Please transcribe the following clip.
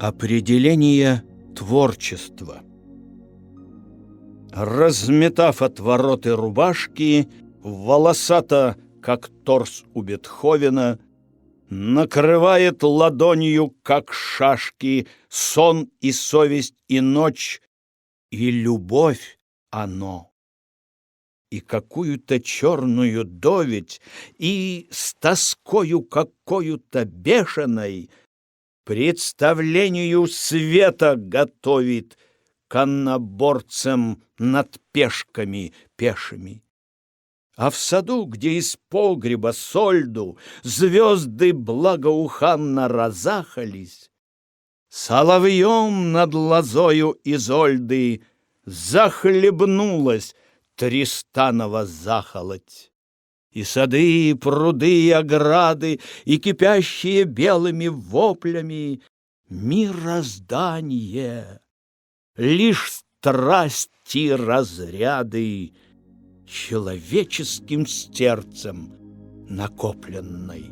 Определение творчества Разметав отвороты рубашки, волосато, как торс у Бетховена, Накрывает ладонью, как шашки, Сон и совесть и ночь, и любовь оно. И какую-то черную доведь, и с тоскою какую-то бешеной представлению света готовит конноборцам над пешками пешими. А в саду, где из погреба сольду звезды благоуханно разахались, Соловьем над лозою Изольды захлебнулась Тристанова захолоть. И сады, и пруды, и ограды, и кипящие белыми воплями мироздание, лишь страсти разряды человеческим сердцем накопленной.